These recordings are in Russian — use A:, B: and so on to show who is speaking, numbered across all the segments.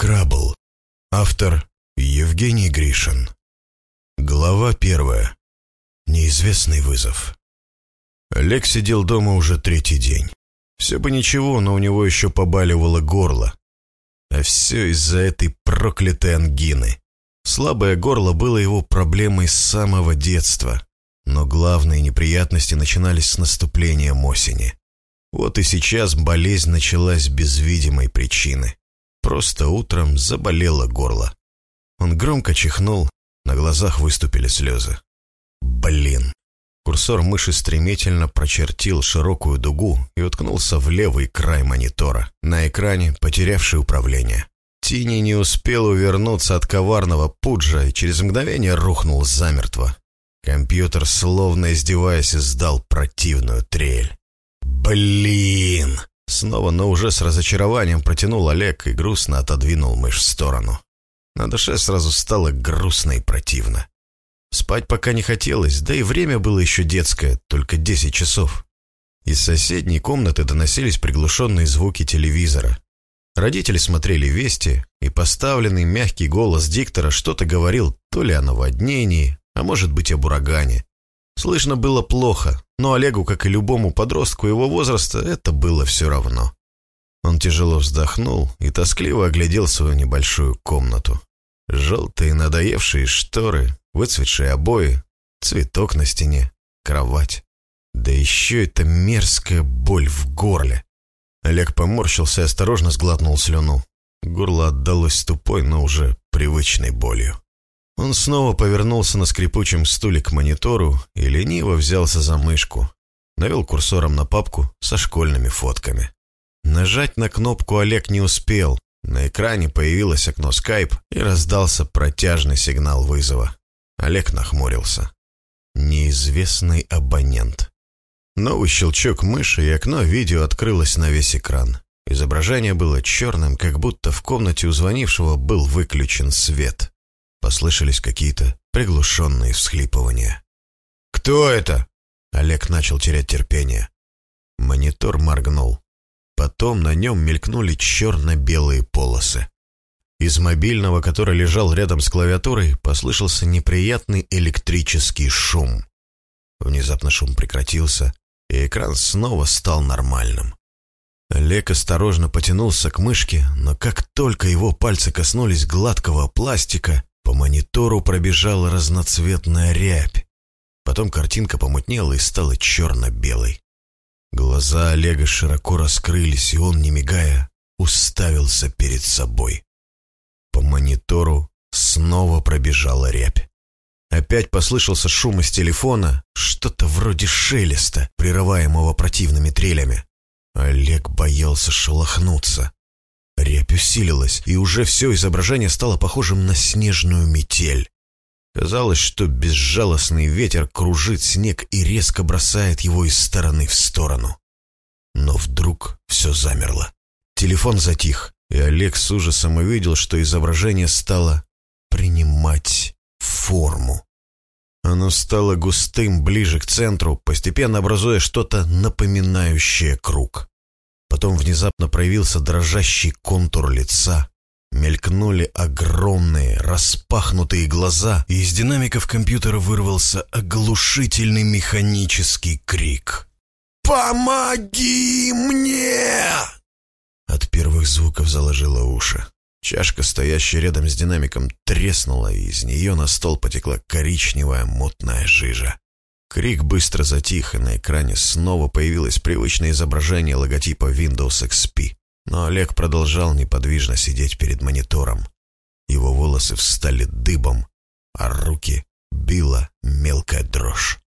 A: Крабл. Автор Евгений Гришин. Глава первая. Неизвестный вызов. Олег сидел дома уже третий день. Все бы ничего, но у него еще побаливало горло. А все из-за этой проклятой ангины. Слабое горло было его проблемой с самого детства. Но главные неприятности начинались с наступлением осени. Вот и сейчас болезнь началась без видимой причины. Просто утром заболело горло. Он громко чихнул, на глазах выступили слезы. Блин. Курсор мыши стремительно прочертил широкую дугу и уткнулся в левый край монитора, на экране, потерявший управление. Тини не успел увернуться от коварного пуджа и через мгновение рухнул замертво. Компьютер, словно издеваясь, издал противную трель. «Блин!» Снова, но уже с разочарованием протянул Олег и грустно отодвинул мышь в сторону. На душе сразу стало грустно и противно. Спать пока не хотелось, да и время было еще детское, только десять часов. Из соседней комнаты доносились приглушенные звуки телевизора. Родители смотрели вести, и поставленный мягкий голос диктора что-то говорил то ли о наводнении, а может быть об урагане. Слышно было плохо, но Олегу, как и любому подростку его возраста, это было все равно. Он тяжело вздохнул и тоскливо оглядел свою небольшую комнату. Желтые надоевшие шторы, выцветшие обои, цветок на стене, кровать. Да еще эта мерзкая боль в горле. Олег поморщился и осторожно сглотнул слюну. Горло отдалось тупой, но уже привычной болью. Он снова повернулся на скрипучем стуле к монитору и лениво взялся за мышку. Навел курсором на папку со школьными фотками. Нажать на кнопку Олег не успел. На экране появилось окно Skype и раздался протяжный сигнал вызова. Олег нахмурился. Неизвестный абонент. Новый щелчок мыши, и окно видео открылось на весь экран. Изображение было черным, как будто в комнате у звонившего был выключен свет. Послышались какие-то приглушенные всхлипывания. «Кто это?» Олег начал терять терпение. Монитор моргнул. Потом на нем мелькнули черно-белые полосы. Из мобильного, который лежал рядом с клавиатурой, послышался неприятный электрический шум. Внезапно шум прекратился, и экран снова стал нормальным. Олег осторожно потянулся к мышке, но как только его пальцы коснулись гладкого пластика, по монитору пробежала разноцветная рябь. Потом картинка помутнела и стала черно-белой. Глаза Олега широко раскрылись, и он, не мигая, уставился перед собой. По монитору снова пробежала рябь. Опять послышался шум из телефона, что-то вроде шелеста, прерываемого противными трелями. Олег боялся шелохнуться. Репь усилилась, и уже все изображение стало похожим на снежную метель. Казалось, что безжалостный ветер кружит снег и резко бросает его из стороны в сторону. Но вдруг все замерло. Телефон затих, и Олег с ужасом увидел, что изображение стало принимать форму. Оно стало густым ближе к центру, постепенно образуя что-то напоминающее круг. Потом внезапно проявился дрожащий контур лица. Мелькнули огромные, распахнутые глаза, и из динамиков компьютера вырвался оглушительный механический крик. «Помоги мне!» От первых звуков заложило уши. Чашка, стоящая рядом с динамиком, треснула, и из нее на стол потекла коричневая мутная жижа. Крик быстро затих, и на экране снова появилось привычное изображение логотипа Windows XP. Но Олег продолжал неподвижно сидеть перед монитором. Его волосы встали дыбом, а руки била мелкая дрожь.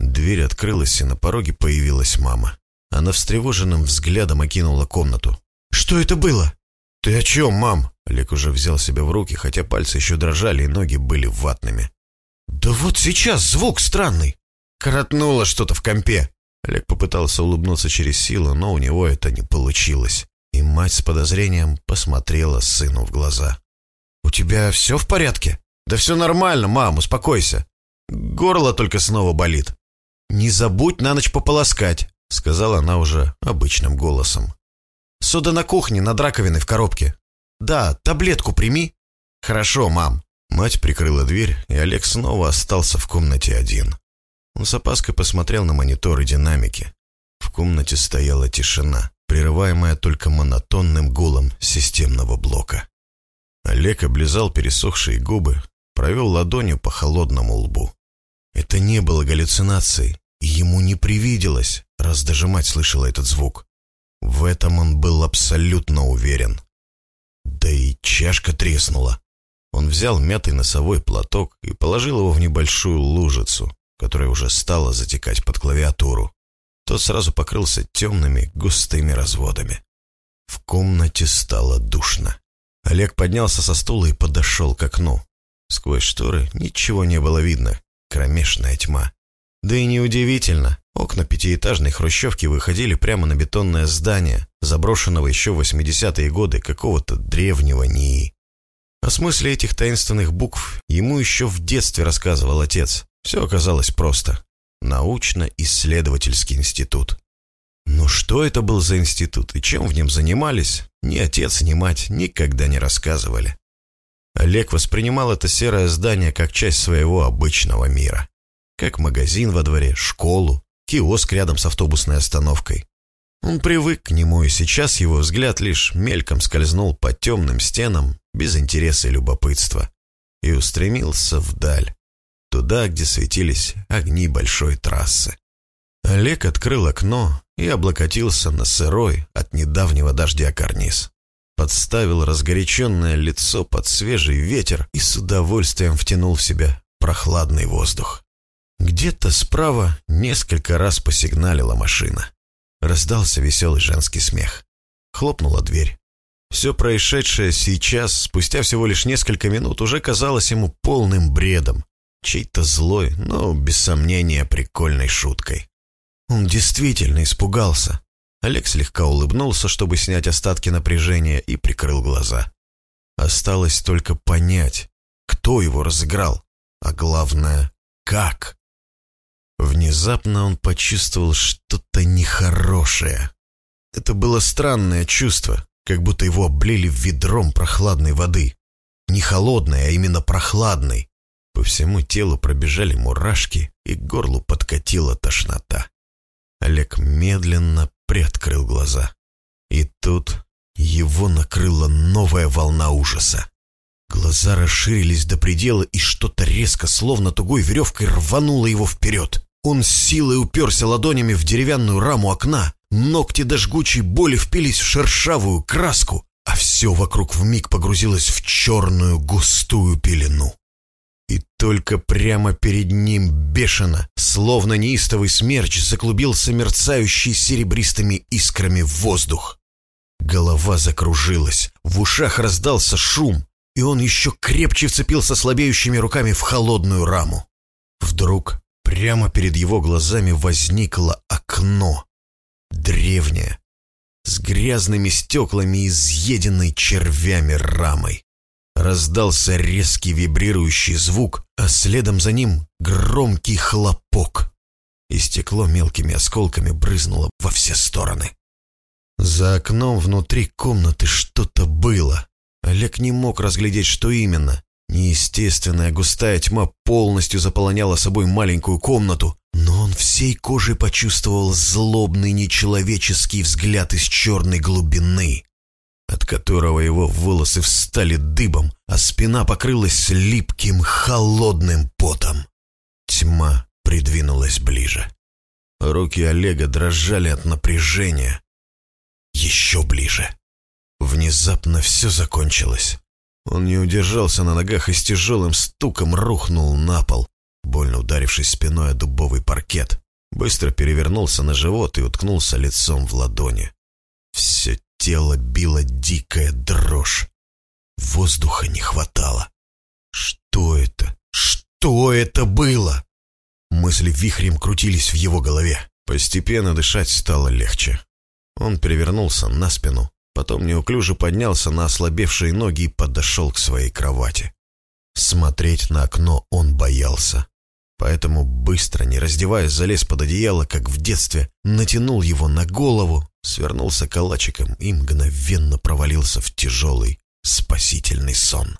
A: Дверь открылась, и на пороге появилась мама. Она встревоженным взглядом окинула комнату. «Что это было?» «Ты о чем, мам?» Олег уже взял себя в руки, хотя пальцы еще дрожали, и ноги были ватными. «Да вот сейчас звук странный!» Коротнуло что-то в компе. Олег попытался улыбнуться через силу, но у него это не получилось. И мать с подозрением посмотрела сыну в глаза. «У тебя все в порядке?» «Да все нормально, мам, успокойся. Горло только снова болит». «Не забудь на ночь пополоскать», — сказала она уже обычным голосом. «Сода на кухне, над раковиной в коробке». Да, таблетку прими». «Хорошо, мам». Мать прикрыла дверь, и Олег снова остался в комнате один. Он с опаской посмотрел на мониторы динамики. В комнате стояла тишина, прерываемая только монотонным гулом системного блока. Олег облизал пересохшие губы, провел ладонью по холодному лбу. Это не было галлюцинацией, и ему не привиделось, раз даже мать слышала этот звук. В этом он был абсолютно уверен. Да и чашка треснула. Он взял мятый носовой платок и положил его в небольшую лужицу, которая уже стала затекать под клавиатуру. Тот сразу покрылся темными, густыми разводами. В комнате стало душно. Олег поднялся со стула и подошел к окну. Сквозь шторы ничего не было видно, кромешная тьма. Да и неудивительно, окна пятиэтажной хрущевки выходили прямо на бетонное здание, заброшенного еще в 80-е годы какого-то древнего НИИ. О смысле этих таинственных букв ему еще в детстве рассказывал отец. Все оказалось просто. Научно-исследовательский институт. Но что это был за институт и чем в нем занимались, ни отец, ни мать никогда не рассказывали. Олег воспринимал это серое здание как часть своего обычного мира. Как магазин во дворе, школу, киоск рядом с автобусной остановкой. Он привык к нему, и сейчас его взгляд лишь мельком скользнул по темным стенам, без интереса и любопытства, и устремился вдаль, туда, где светились огни большой трассы. Олег открыл окно и облокотился на сырой от недавнего дождя карниз. Подставил разгоряченное лицо под свежий ветер и с удовольствием втянул в себя прохладный воздух. Где-то справа несколько раз посигналила машина. Раздался веселый женский смех. Хлопнула дверь. Все происшедшее сейчас, спустя всего лишь несколько минут, уже казалось ему полным бредом. Чей-то злой, но, без сомнения, прикольной шуткой. Он действительно испугался. Олег слегка улыбнулся, чтобы снять остатки напряжения, и прикрыл глаза. Осталось только понять, кто его разыграл, а главное, как. Внезапно он почувствовал что-то нехорошее. Это было странное чувство, как будто его облили ведром прохладной воды. Не холодной, а именно прохладной. По всему телу пробежали мурашки, и к горлу подкатила тошнота. Олег медленно приоткрыл глаза. И тут его накрыла новая волна ужаса. Глаза расширились до предела, и что-то резко, словно тугой веревкой, рвануло его вперед. Он с силой уперся ладонями в деревянную раму окна, ногти до жгучей боли впились в шершавую краску, а все вокруг вмиг погрузилось в черную густую пелену. Только прямо перед ним бешено, словно неистовый смерч, заклубился мерцающий серебристыми искрами воздух. Голова закружилась, в ушах раздался шум, и он еще крепче вцепился слабеющими руками в холодную раму. Вдруг прямо перед его глазами возникло окно. Древнее, с грязными стеклами и изъеденной червями рамой. Раздался резкий вибрирующий звук, а следом за ним громкий хлопок. И стекло мелкими осколками брызнуло во все стороны. За окном внутри комнаты что-то было. Олег не мог разглядеть, что именно. Неестественная густая тьма полностью заполоняла собой маленькую комнату, но он всей кожей почувствовал злобный нечеловеческий взгляд из черной глубины от которого его волосы встали дыбом, а спина покрылась липким, холодным потом. Тьма придвинулась ближе. Руки Олега дрожали от напряжения. Еще ближе. Внезапно все закончилось. Он не удержался на ногах и с тяжелым стуком рухнул на пол, больно ударившись спиной о дубовый паркет. Быстро перевернулся на живот и уткнулся лицом в ладони. Все тело било дикая дрожь. Воздуха не хватало. Что это? Что это было? Мысли вихрем крутились в его голове. Постепенно дышать стало легче. Он перевернулся на спину, потом неуклюже поднялся на ослабевшие ноги и подошел к своей кровати. Смотреть на окно он боялся. Поэтому быстро, не раздеваясь, залез под одеяло, как в детстве, натянул его на голову, свернулся калачиком и мгновенно провалился в тяжелый, спасительный сон.